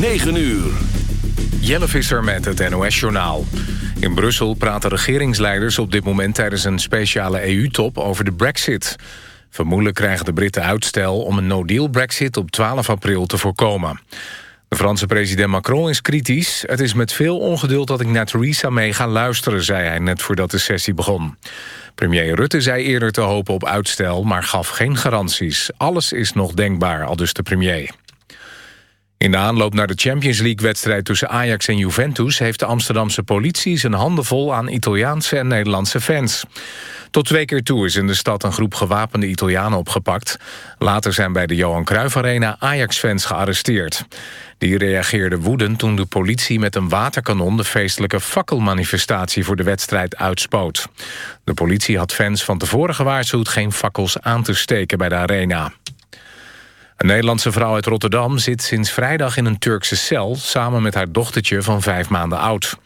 9 uur. Jelle Visser met het NOS-journaal. In Brussel praten regeringsleiders op dit moment... tijdens een speciale EU-top over de brexit. Vermoedelijk krijgen de Britten uitstel om een no-deal brexit... op 12 april te voorkomen. De Franse president Macron is kritisch. Het is met veel ongeduld dat ik naar Theresa mee ga luisteren... zei hij net voordat de sessie begon. Premier Rutte zei eerder te hopen op uitstel... maar gaf geen garanties. Alles is nog denkbaar, al dus de premier. In de aanloop naar de Champions League-wedstrijd tussen Ajax en Juventus... heeft de Amsterdamse politie zijn handen vol aan Italiaanse en Nederlandse fans. Tot twee keer toe is in de stad een groep gewapende Italianen opgepakt. Later zijn bij de Johan Cruijff Arena Ajax-fans gearresteerd. Die reageerden woedend toen de politie met een waterkanon... de feestelijke fakkelmanifestatie voor de wedstrijd uitspoot. De politie had fans van tevoren gewaarschuwd... geen fakkels aan te steken bij de arena. Een Nederlandse vrouw uit Rotterdam zit sinds vrijdag in een Turkse cel... samen met haar dochtertje van vijf maanden oud.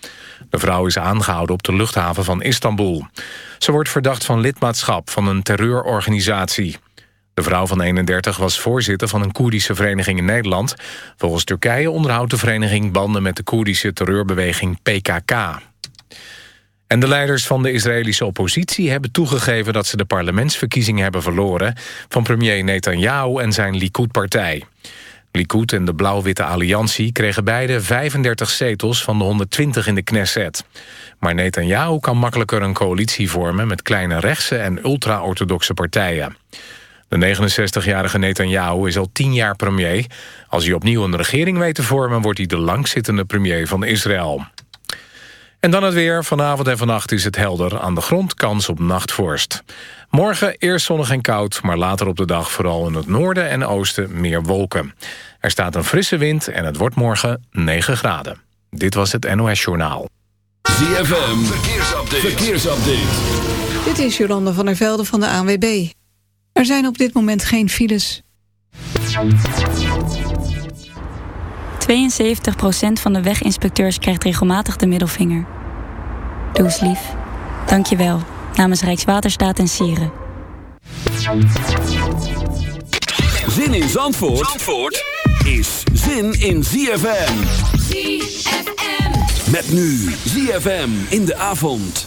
De vrouw is aangehouden op de luchthaven van Istanbul. Ze wordt verdacht van lidmaatschap van een terreurorganisatie. De vrouw van 31 was voorzitter van een Koerdische vereniging in Nederland. Volgens Turkije onderhoudt de vereniging banden met de Koerdische terreurbeweging PKK. En de leiders van de Israëlische oppositie hebben toegegeven... dat ze de parlementsverkiezingen hebben verloren... van premier Netanyahu en zijn Likud-partij. Likud en de Blauw-Witte Alliantie kregen beide 35 zetels... van de 120 in de Knesset. Maar Netanyahu kan makkelijker een coalitie vormen... met kleine rechtse en ultra-orthodoxe partijen. De 69-jarige Netanyahu is al tien jaar premier. Als hij opnieuw een regering weet te vormen... wordt hij de langzittende premier van Israël. En dan het weer. Vanavond en vannacht is het helder. Aan de grond kans op nachtvorst. Morgen eerst zonnig en koud, maar later op de dag vooral in het noorden en oosten meer wolken. Er staat een frisse wind en het wordt morgen 9 graden. Dit was het NOS Journaal. ZFM, verkeersupdate. verkeersupdate. Dit is Jolanda van der Velde van de ANWB. Er zijn op dit moment geen files. 72% van de weginspecteurs krijgt regelmatig de middelvinger. Doe eens lief. Dank je wel. Namens Rijkswaterstaat en Sieren. Zin in Zandvoort, Zandvoort is zin in ZFM. ZFM. Met nu ZFM in de avond.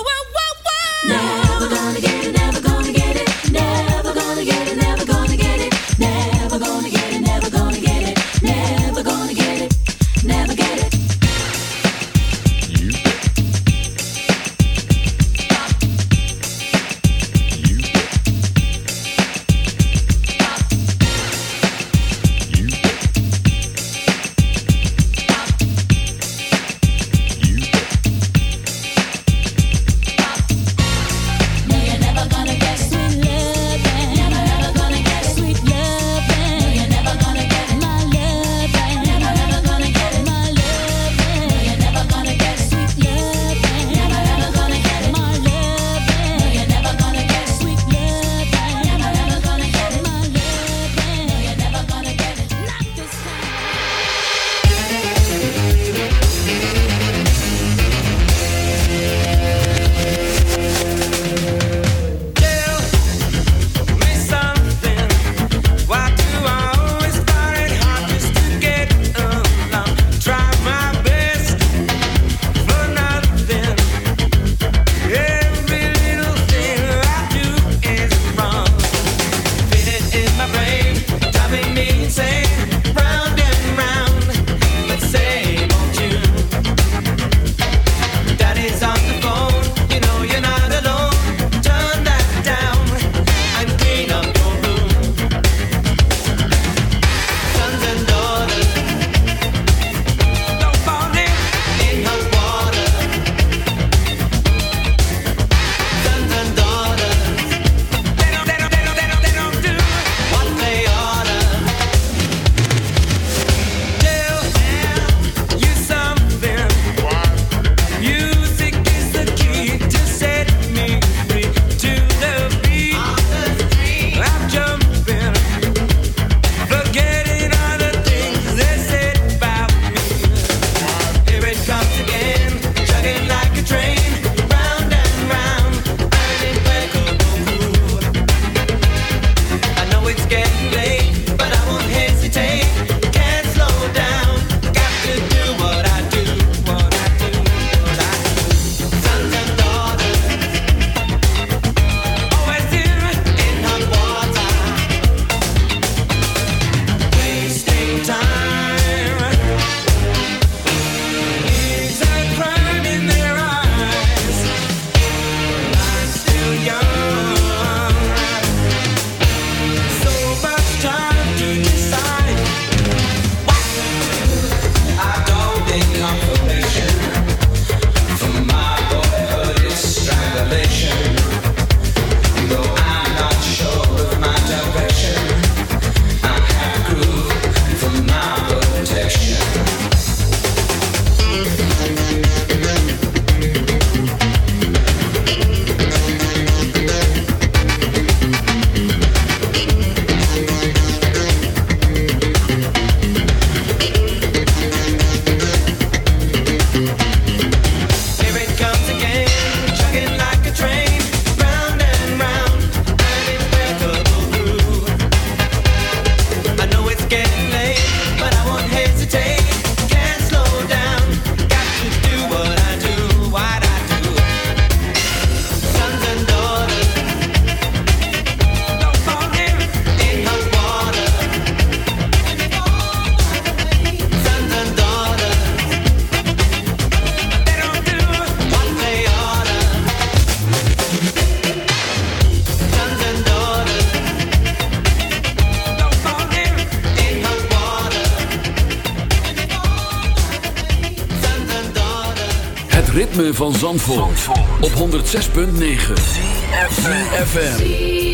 Op 106.9 FM.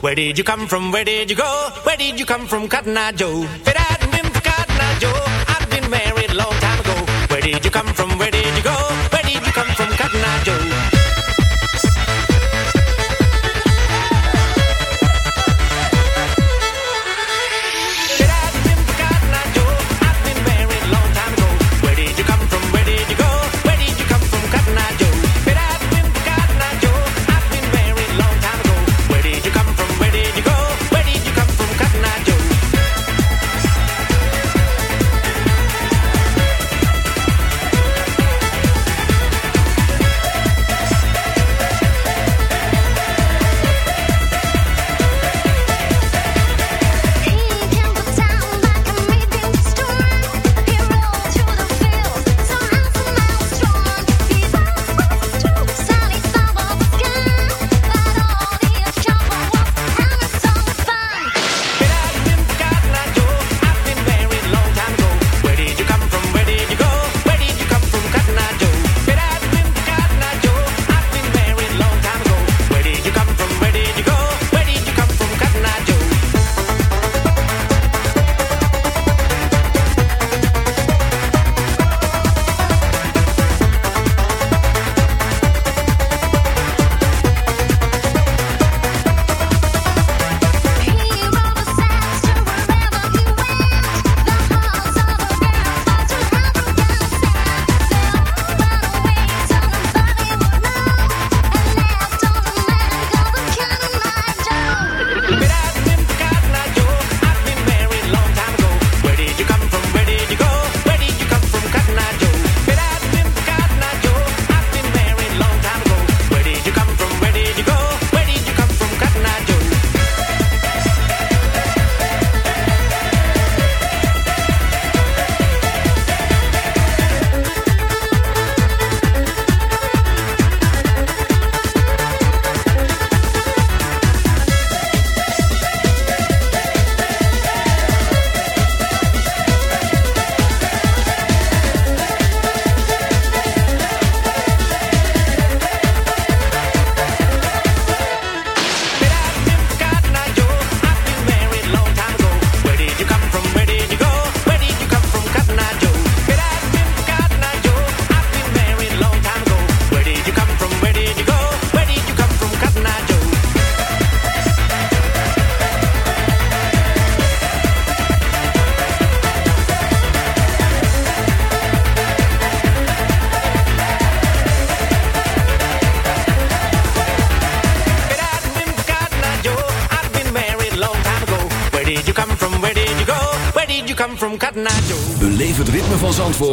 Where did you come from? Where did you go? Where did you come from, Cotton Eye Joe?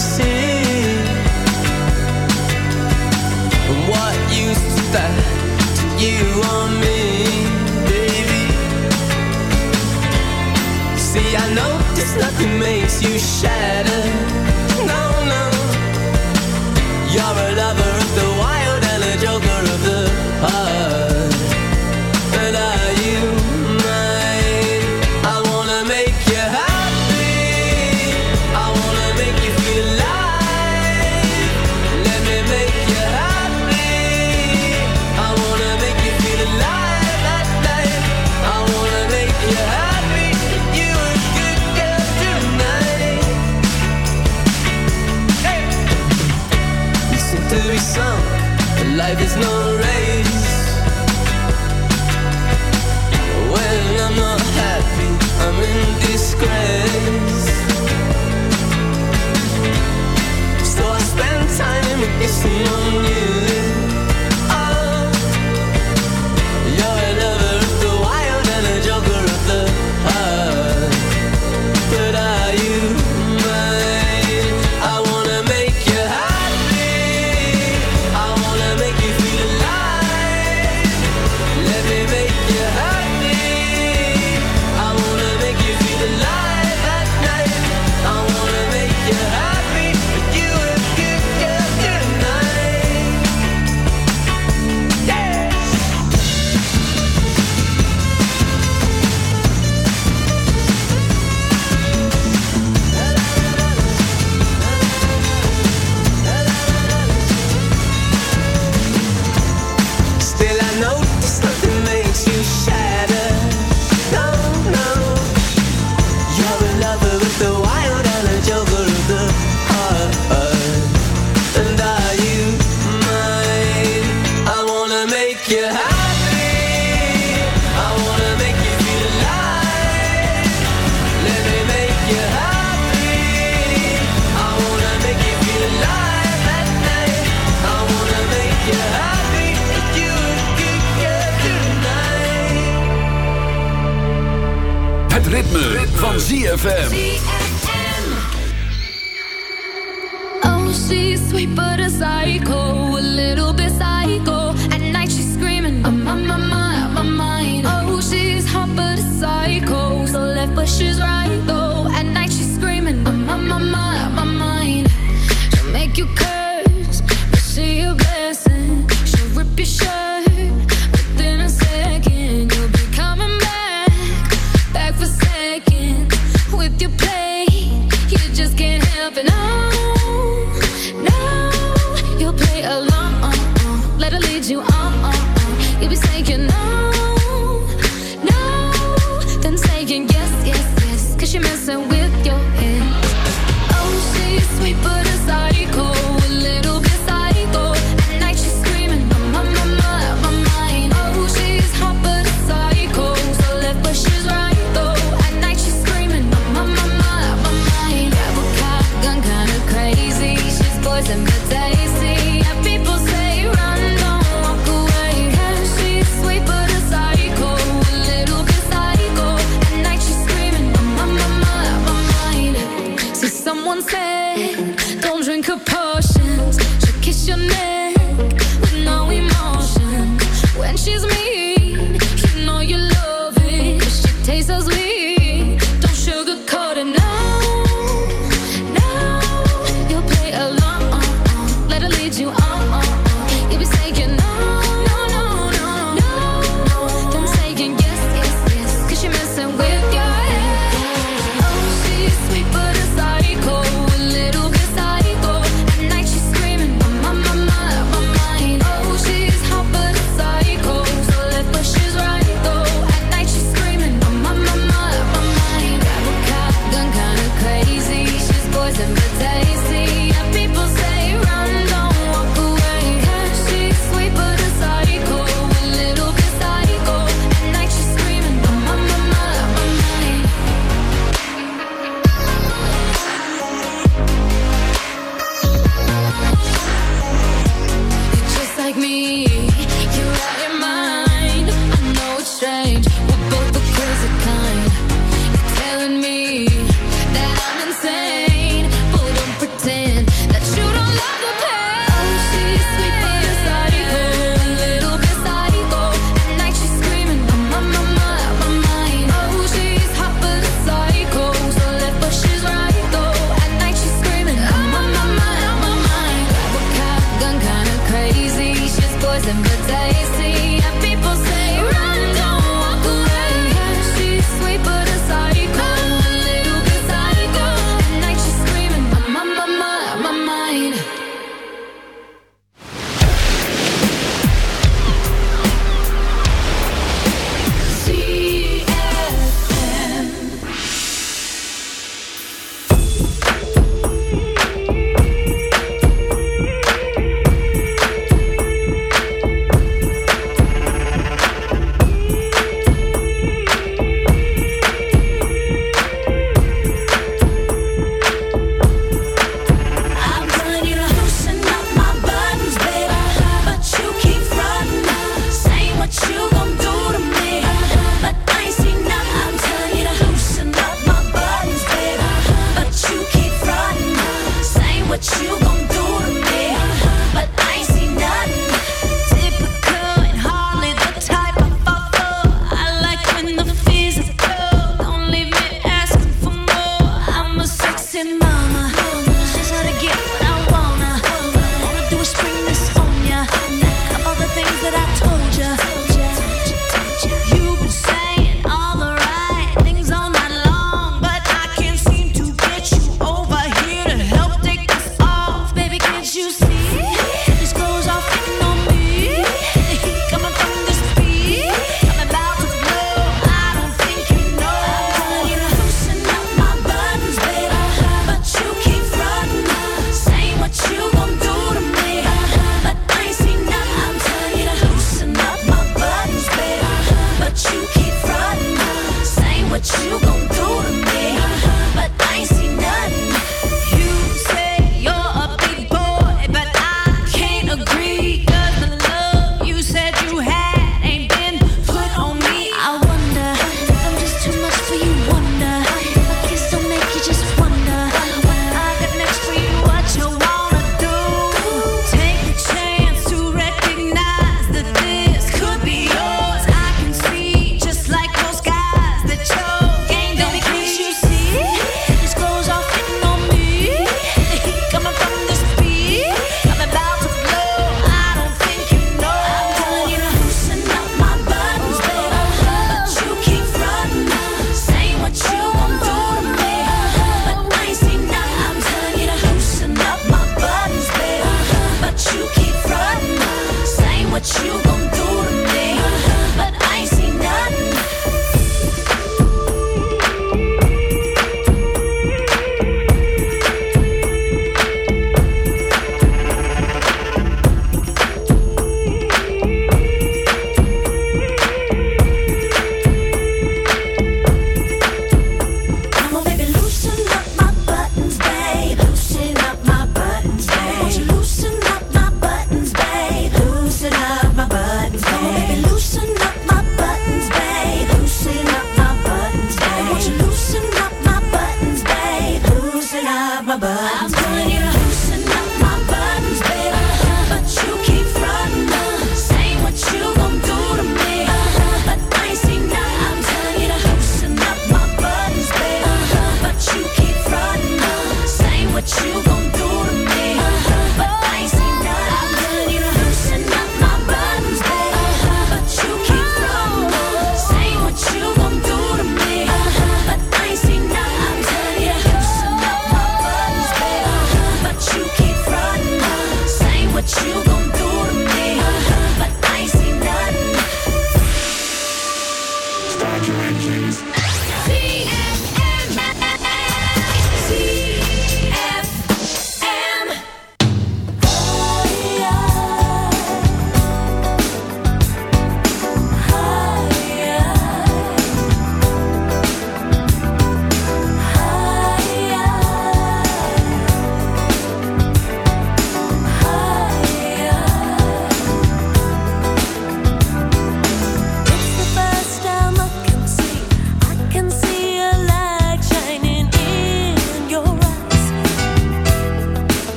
see you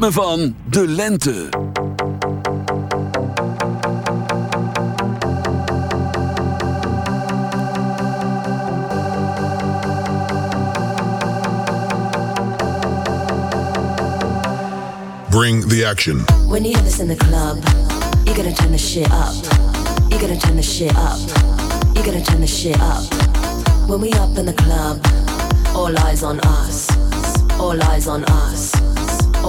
ritme van de lente. Bring the action. When you have this in the club, you're gonna turn the shit up. You're gonna turn the shit up. You're gonna turn the shit up. When we up in the club, all eyes on us. All eyes on us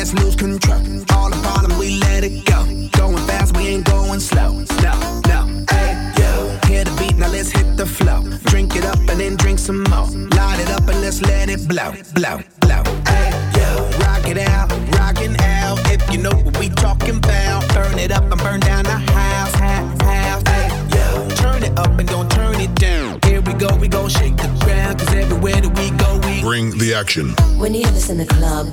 let's lose control. All the bottom, we let it go. Going fast, we ain't going slow. No, no, hey, yo. Hear the beat, now let's hit the flow. Drink it up and then drink some more. Light it up and let's let it blow, blow, blow. Hey, yo. Rock it out, rockin' out. If you know what we talking about, burn it up and burn down the house, house, house. Hey, yo. Turn it up and don't turn it down. Here we go, we go shake the ground. Cause everywhere that we go, we Bring the action. When you hear this in the club,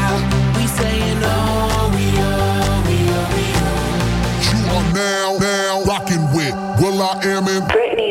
Britney,